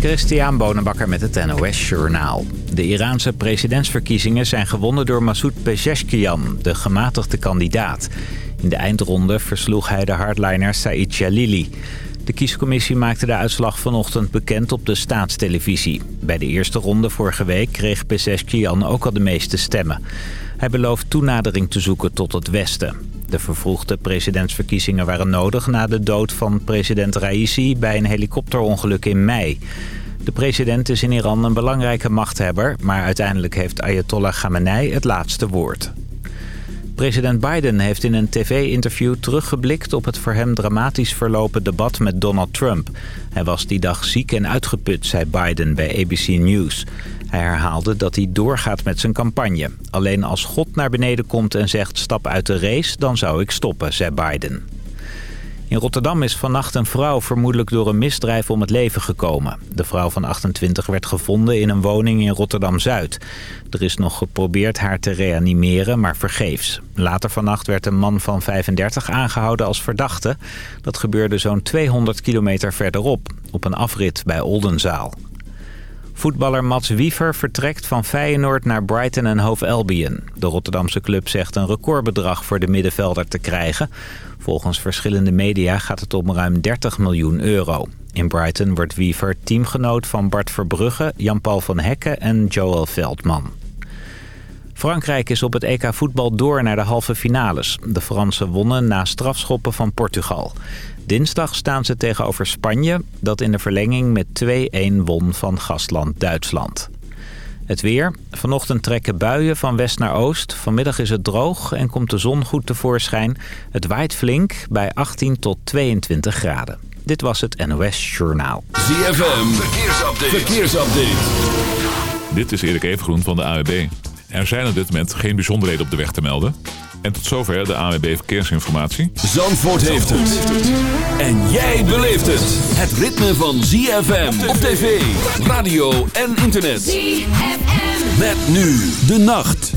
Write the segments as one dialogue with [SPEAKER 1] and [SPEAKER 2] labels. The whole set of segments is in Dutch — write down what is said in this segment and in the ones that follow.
[SPEAKER 1] Christian Bonenbakker met het NOS Journaal. De Iraanse presidentsverkiezingen zijn gewonnen door Masoud Pezeshkian, de gematigde kandidaat. In de eindronde versloeg hij de hardliner Said Jalili. De kiescommissie maakte de uitslag vanochtend bekend op de staatstelevisie. Bij de eerste ronde vorige week kreeg Pezeshkian ook al de meeste stemmen. Hij belooft toenadering te zoeken tot het Westen. De vervroegde presidentsverkiezingen waren nodig na de dood van president Raisi bij een helikopterongeluk in mei. De president is in Iran een belangrijke machthebber, maar uiteindelijk heeft Ayatollah Khamenei het laatste woord. President Biden heeft in een tv-interview teruggeblikt op het voor hem dramatisch verlopen debat met Donald Trump. Hij was die dag ziek en uitgeput, zei Biden bij ABC News. Hij herhaalde dat hij doorgaat met zijn campagne. Alleen als God naar beneden komt en zegt stap uit de race, dan zou ik stoppen, zei Biden. In Rotterdam is vannacht een vrouw vermoedelijk door een misdrijf om het leven gekomen. De vrouw van 28 werd gevonden in een woning in Rotterdam-Zuid. Er is nog geprobeerd haar te reanimeren, maar vergeefs. Later vannacht werd een man van 35 aangehouden als verdachte. Dat gebeurde zo'n 200 kilometer verderop, op een afrit bij Oldenzaal. Voetballer Mats Wiever vertrekt van Feyenoord naar Brighton en Hove Albion. De Rotterdamse club zegt een recordbedrag voor de middenvelder te krijgen. Volgens verschillende media gaat het om ruim 30 miljoen euro. In Brighton wordt Wiever teamgenoot van Bart Verbrugge, Jan-Paul van Hekken en Joel Veldman. Frankrijk is op het EK voetbal door naar de halve finales. De Fransen wonnen na strafschoppen van Portugal. Dinsdag staan ze tegenover Spanje, dat in de verlenging met 2-1 won van gastland Duitsland. Het weer. Vanochtend trekken buien van west naar oost. Vanmiddag is het droog en komt de zon goed tevoorschijn. Het waait flink bij 18 tot 22 graden. Dit was het NOS Journaal.
[SPEAKER 2] ZFM. Verkeersupdate. Verkeersupdate.
[SPEAKER 3] Dit is Erik Evengroen van de AWB. Er zijn op dit moment geen bijzonderheden op de weg te melden. En tot zover de AWB Verkeersinformatie.
[SPEAKER 2] Zandvoort heeft het. En jij beleeft het. Het ritme van ZFM op tv, radio en internet. ZFM. Met nu de nacht.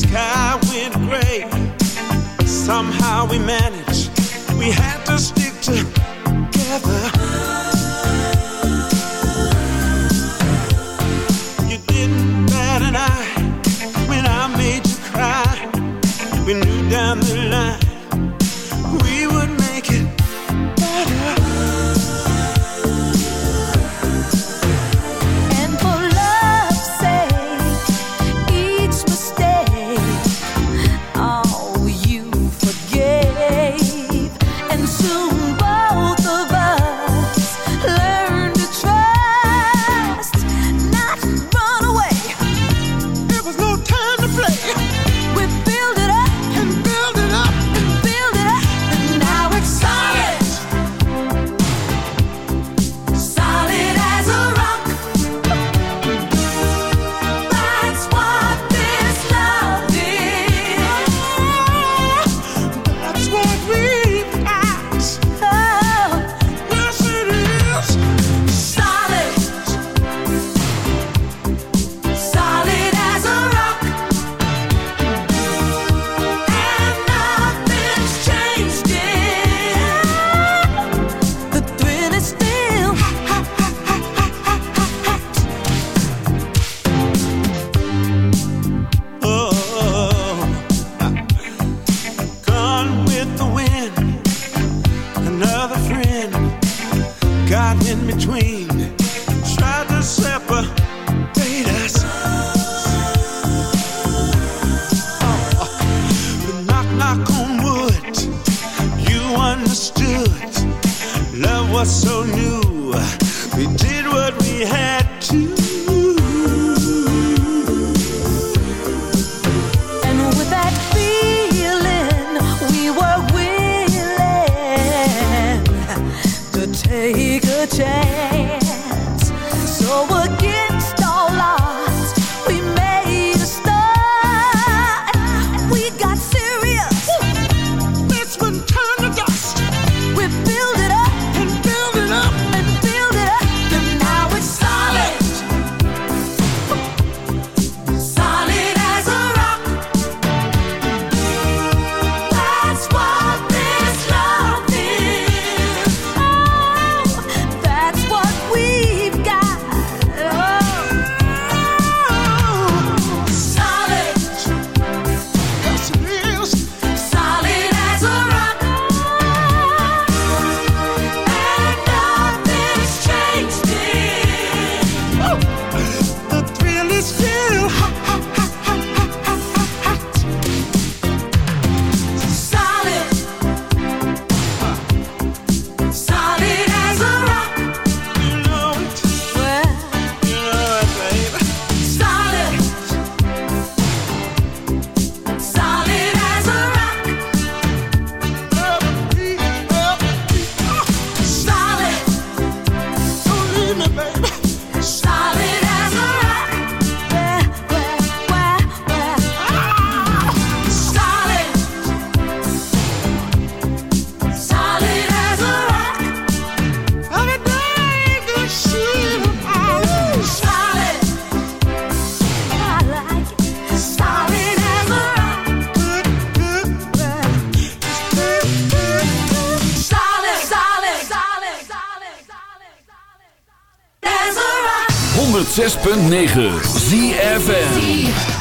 [SPEAKER 4] sky went gray. Somehow we managed, we had to stick together. We did what we had to.
[SPEAKER 5] 106.9 ZFN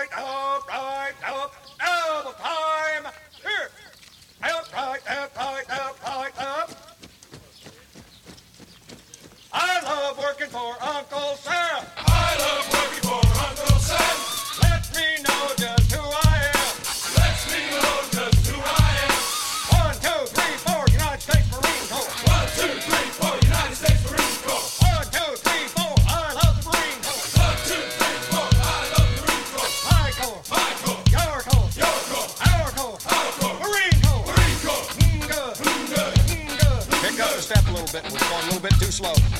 [SPEAKER 6] right up, right up, The time. Here. Up, right up, right up, right up. I love working for Uncle Sam. I
[SPEAKER 7] love slow.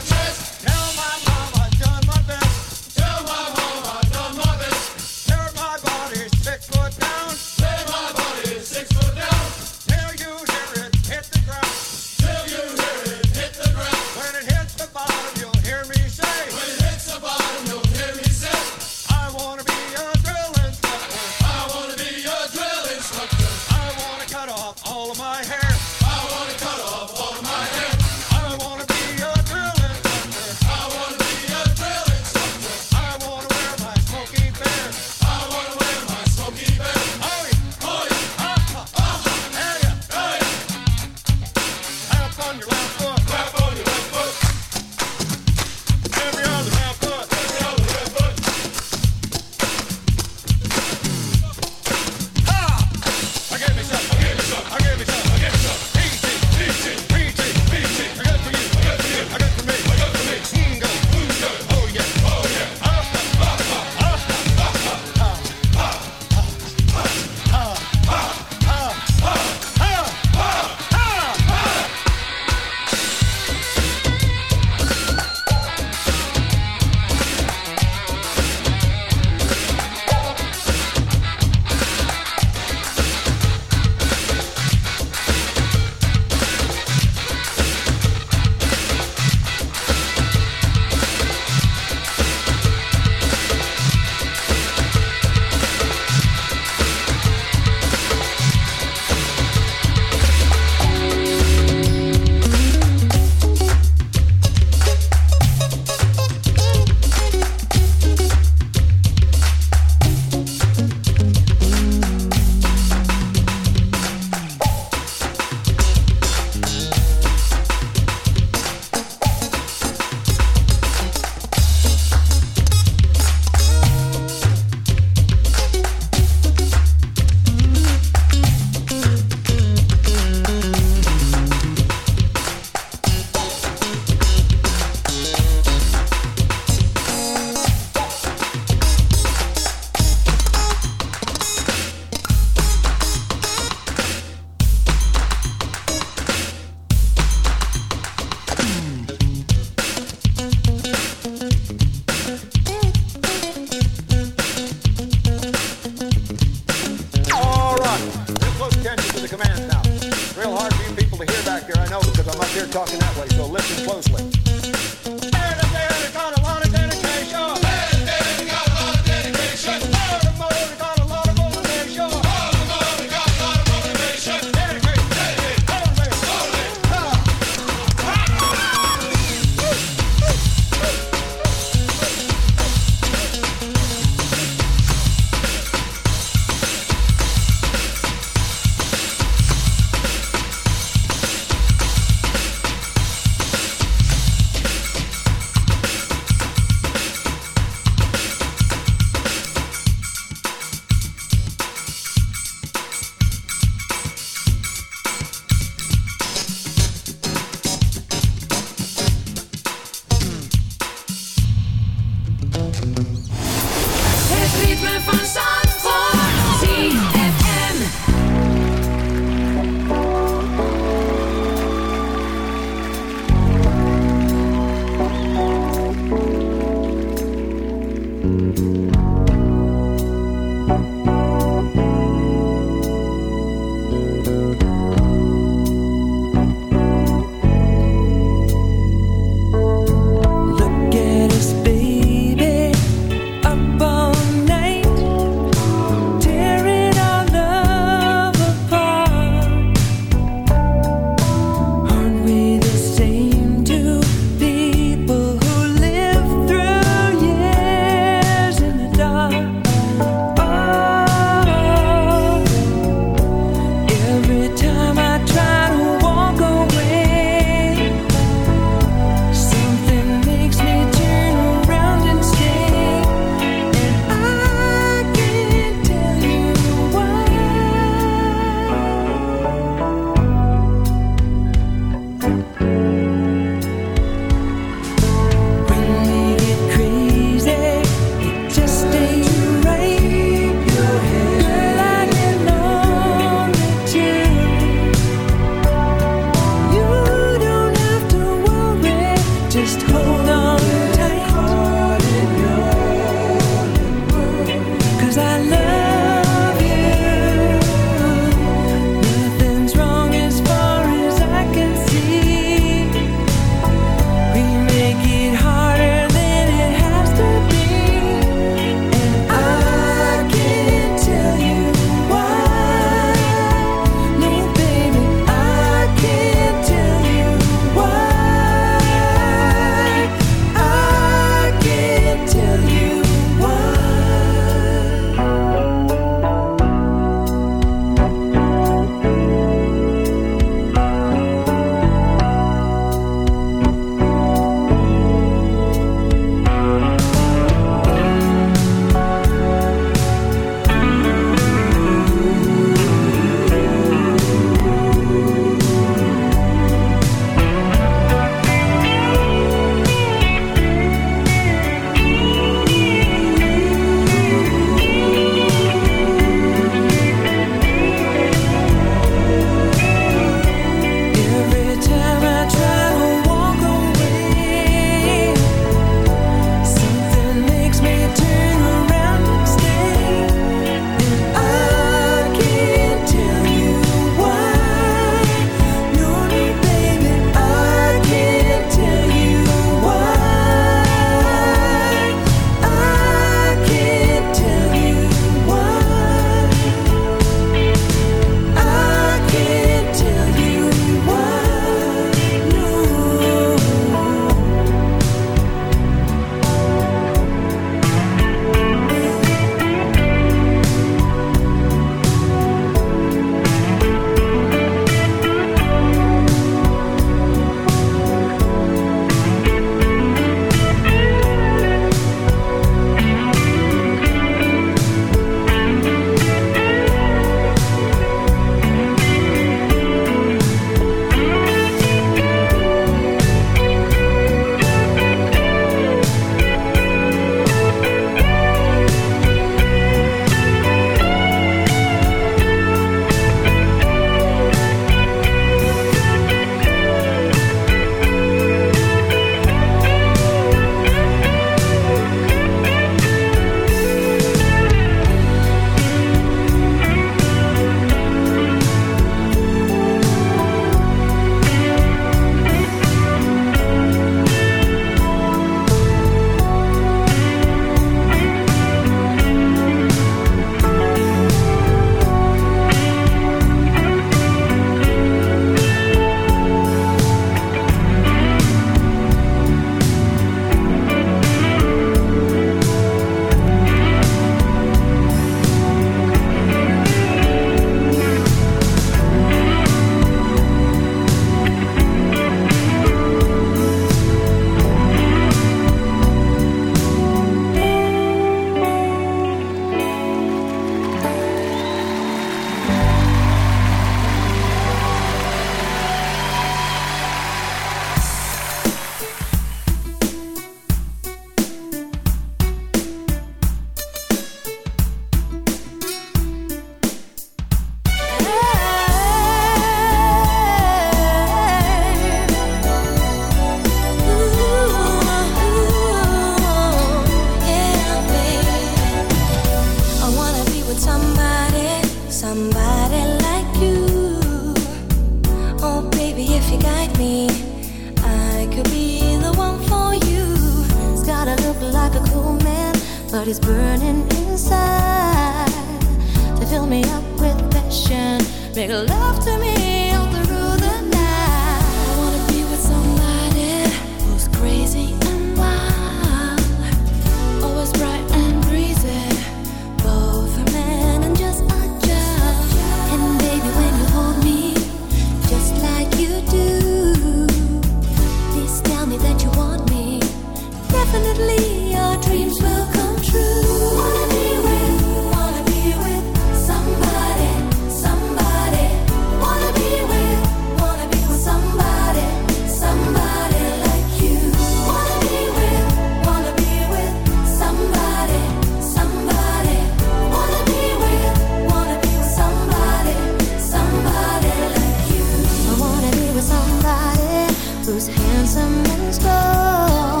[SPEAKER 7] things go.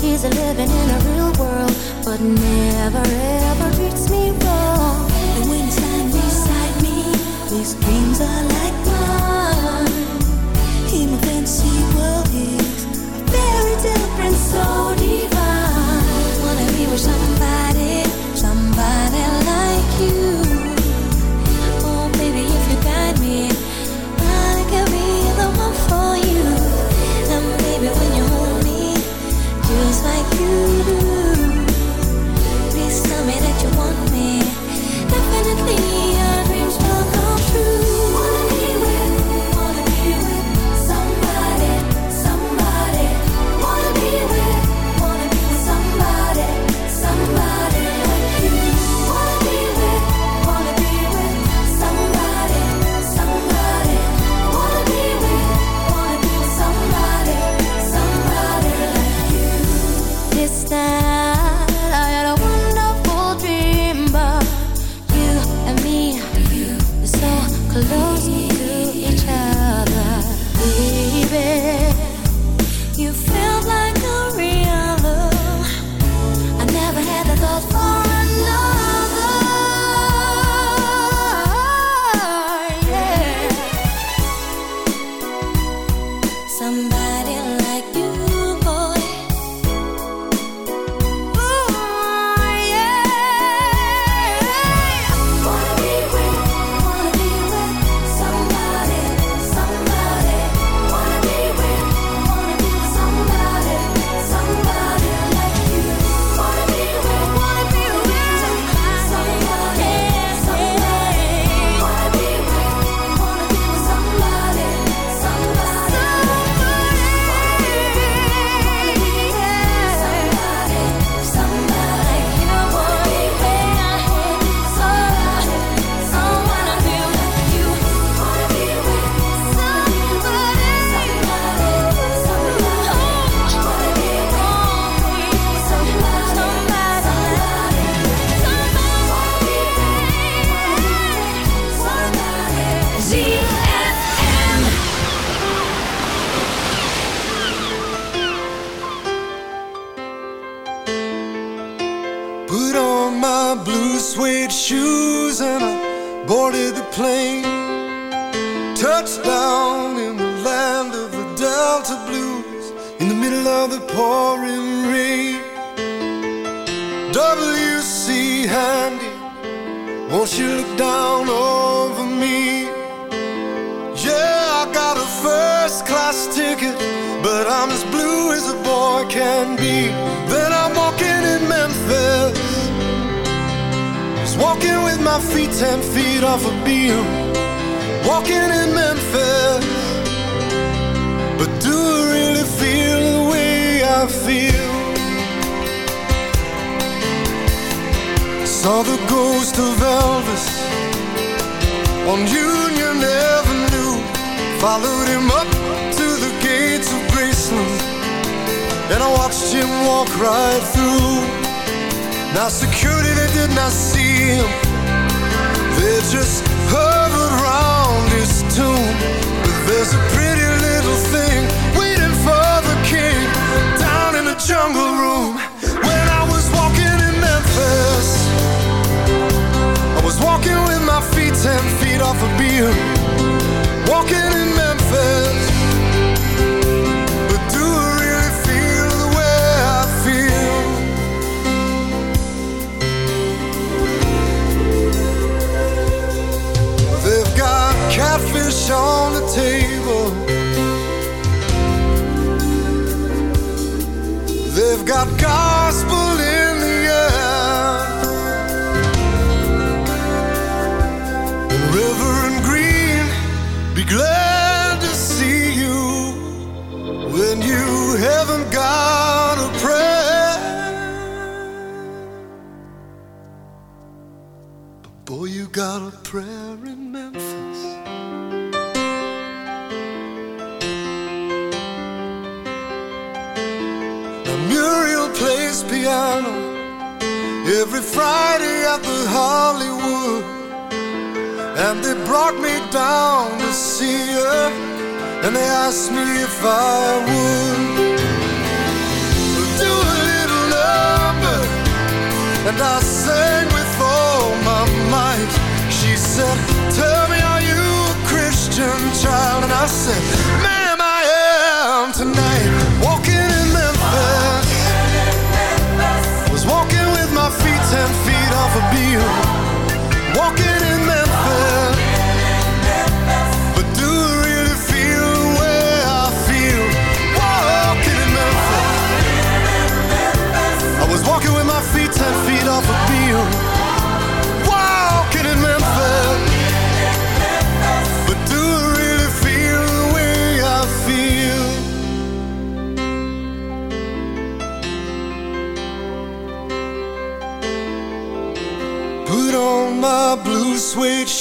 [SPEAKER 7] He's living in a real world, but never ever treats me wrong. And when he's lying beside me, these dreams are like mine. In my fantasy world, he's a very different, so divine. Wanna be with somebody.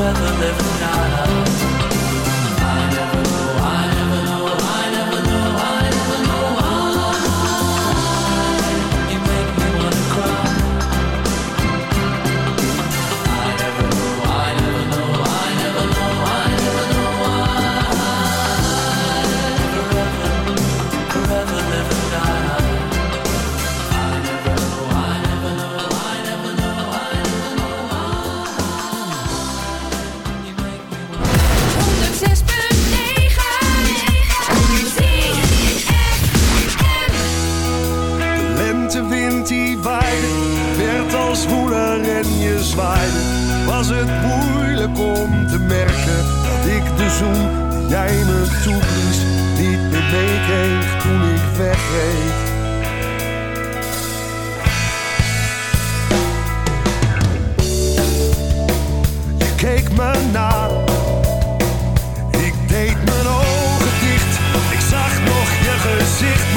[SPEAKER 8] Rather live now. was
[SPEAKER 9] het moeilijk om te merken dat ik de zoen jij me toeblies niet meer meekreeg toen ik wegreed. Je keek me na, ik deed mijn ogen dicht, ik zag nog je gezicht.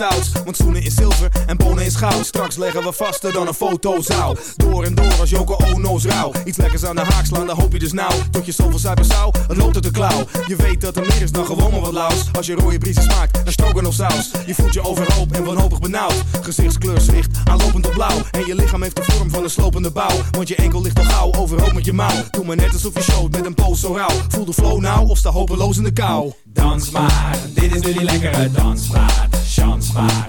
[SPEAKER 10] Want schoenen in zilver Straks leggen we vaster dan een fotozaal. Door en door als Joko Ono's rauw. Iets lekkers aan de haak slaan, dan hoop je dus nou. Tot je zoveel zuipen zou, het loopt uit de klauw. Je weet dat er meer is dan gewoon maar wat laus. Als je rode briesen smaakt, dan stroken of saus. Je voelt je overhoop en wanhopig benauwd. Gezichtskleur zwicht, aanlopend op blauw. En je lichaam heeft de vorm van een slopende bouw. Want je enkel ligt al gauw, overhoop met je mouw. Doe maar net alsof je showt met een poos zo rauw. Voel de flow nou of sta hopeloos in de kou.
[SPEAKER 11] Dans maar, dit is nu die lekkere dansmaat. Chans maar,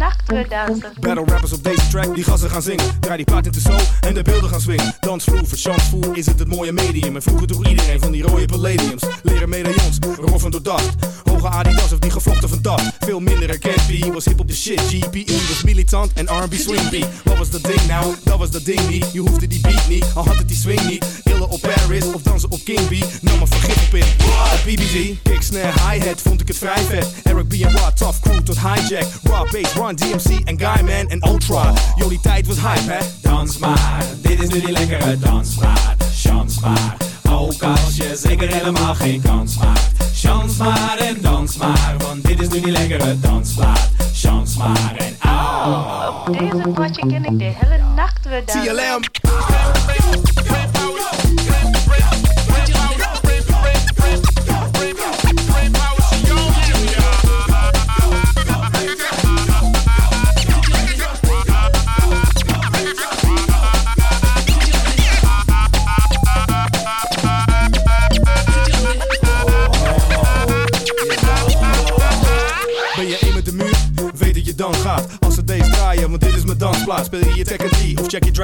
[SPEAKER 10] Battle rappers op deze track, die gassen gaan zingen. Draai die paard in de zo en de beelden gaan swingen. Dansvloer, verchansvoer is het het mooie medium. En vroeger droeg iedereen van die rode palladiums. Leren medaillons, roffen door dacht. Hoge Adidas of die gevlochten van dat. Veel minder herkend, was hip op de shit. GPE was militant en R&B swing beat. Wat was dat ding nou? Dat was dat ding niet. Je hoefde die beat niet, al had het die swing niet. Illen op Paris of dansen op King B. Nam maar vergif op in. Op BBG, kick, snare, hi-hat vond ik het vrij vet. Eric B en tough crew tot hijack. Raw bass, Run DMC en Guyman en Ultra. Die tijd was hype, hè?
[SPEAKER 11] Dans maar, dit is nu die lekkere dansmaat. Chans maar, ook als je zeker helemaal geen kans maakt. Chans maar en dans maar, want dit is nu die lekkere dansplaat. Chans maar en au.
[SPEAKER 12] Op deze potje ken ik de hele nacht weer dansen.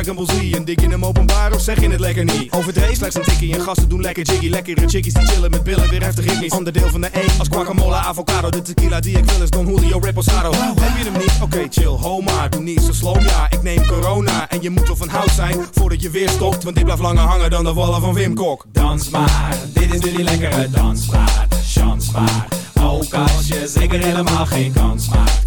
[SPEAKER 10] Dragon Ball Z? En dik je hem openbaar of zeg je het lekker niet? Overdreven slechts een tikkie en gasten doen lekker jiggy. Lekkere chickies die chillen met billen, weer heftig hippies. Onderdeel van de E als guacamole, avocado. De tequila die ik wil is Don Julio Reposado. Heb je hem niet? Oké, chill, ho maar. Doe niet zo slow, ja. Ik neem corona. En je moet wel van hout zijn voordat je weer stopt. Want dit blijft langer hangen dan de wallen van Wim Kok.
[SPEAKER 11] Dans maar, dit is nu die lekkere dansplaat. Chans maar, ook als je zeker helemaal geen kans maakt.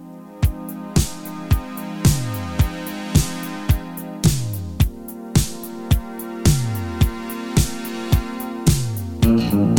[SPEAKER 4] Mm-hmm.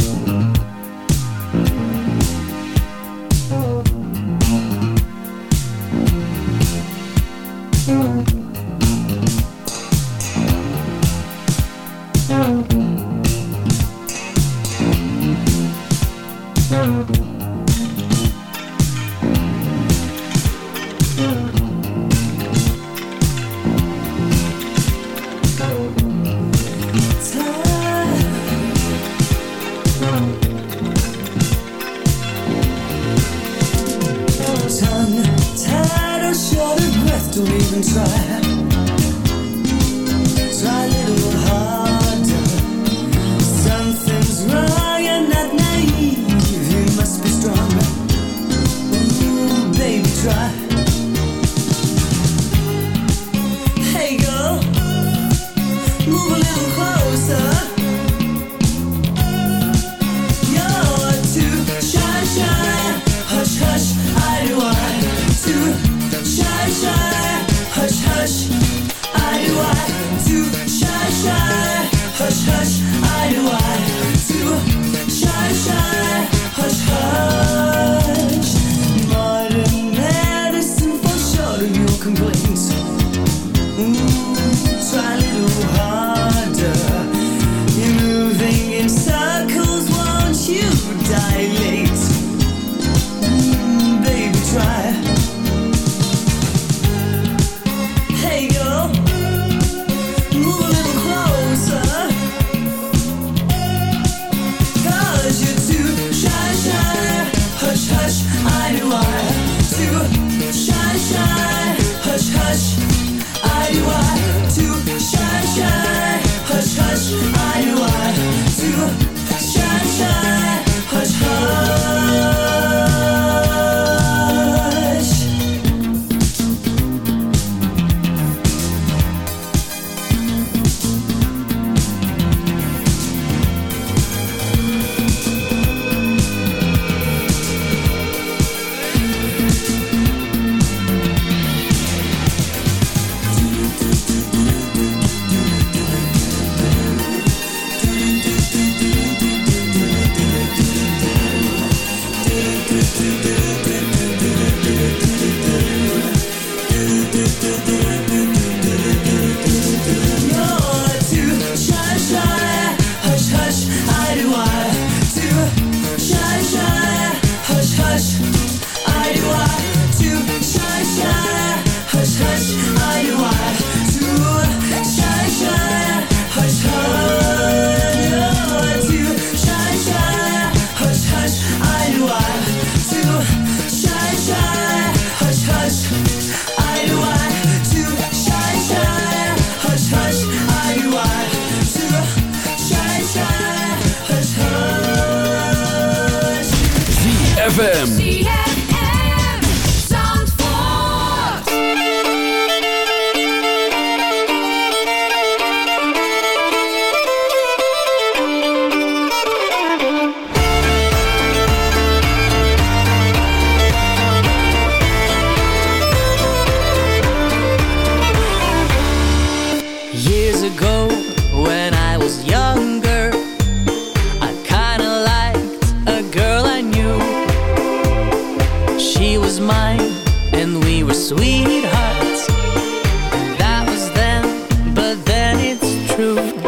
[SPEAKER 4] true.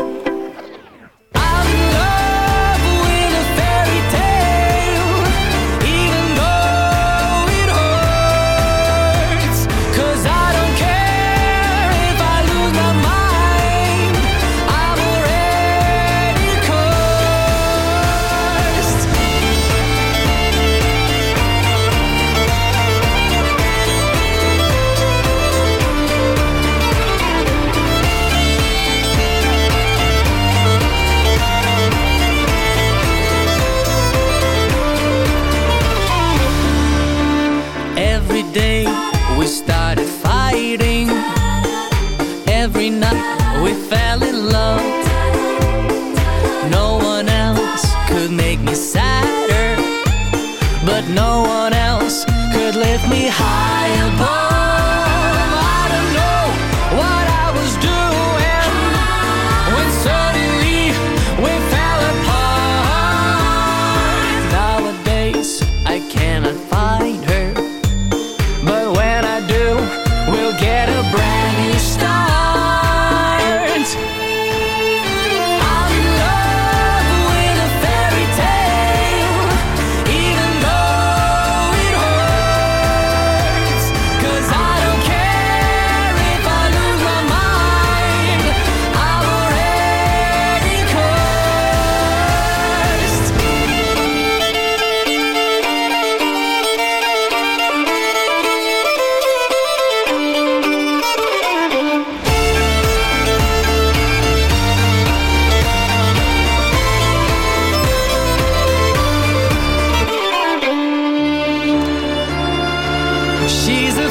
[SPEAKER 4] She's a